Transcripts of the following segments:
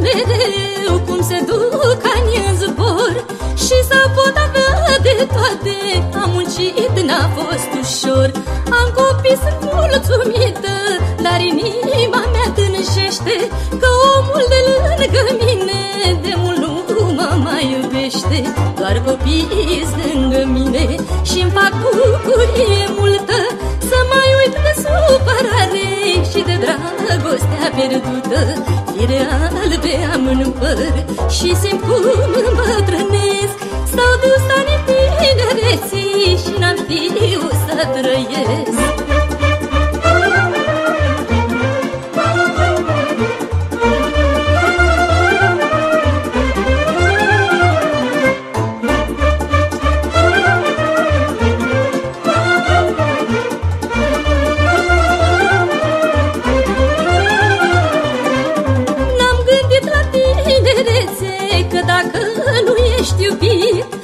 mereu cum se duc ani în zbor Și să pot toate Am muncit, n-a fost ușor. Am copii, sunt mulțumită Dar inima mea tânjește Că omul de lângă mine De mult nu mă mai iubește. Doar copiii lângă mine Și-mi fac bucurie multă Să mai uit de supărare Și de dragostea pierdută. Fire albe am în păr Și simt cum îmbătrânesc. S-au dus anii tinereții Și n-am știut să trăiesc Că dacă nu ești iubit Poți avea de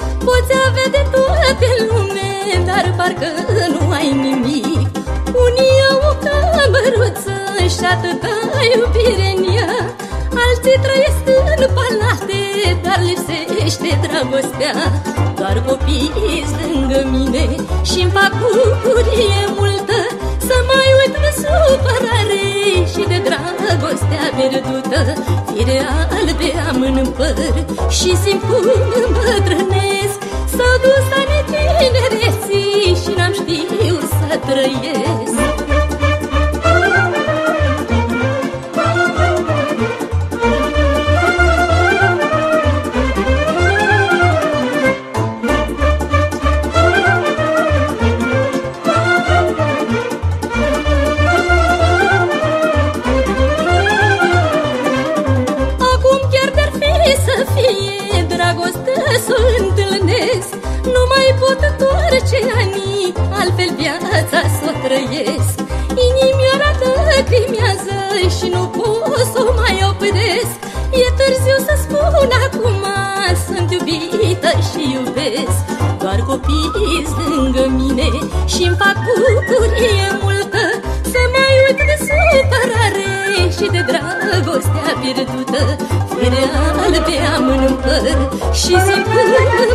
toate lume Dar parcă nu ai nimic. Unii au o cămăruță Și atâta iubire în ea. Alții trăiesc în palate Dar lipsește dragostea. Doar copiii lângă mine Și-mi fac bucurie multă. Să mai uit de supărare Și de dragostea pierdută Fire albe am în păr Și simt cum îmbătrânesc S-au dus ani viața să o trăiesc Inimioara crimează și nu pot să o mai opresc. E târziu să spun acum, sunt iubită și iubesc. Doar copiii lângă mine și-mi fac bucurie multă. Să mai uit de supărare și de dragostea pierdută. Fire albe am în păr și simt cum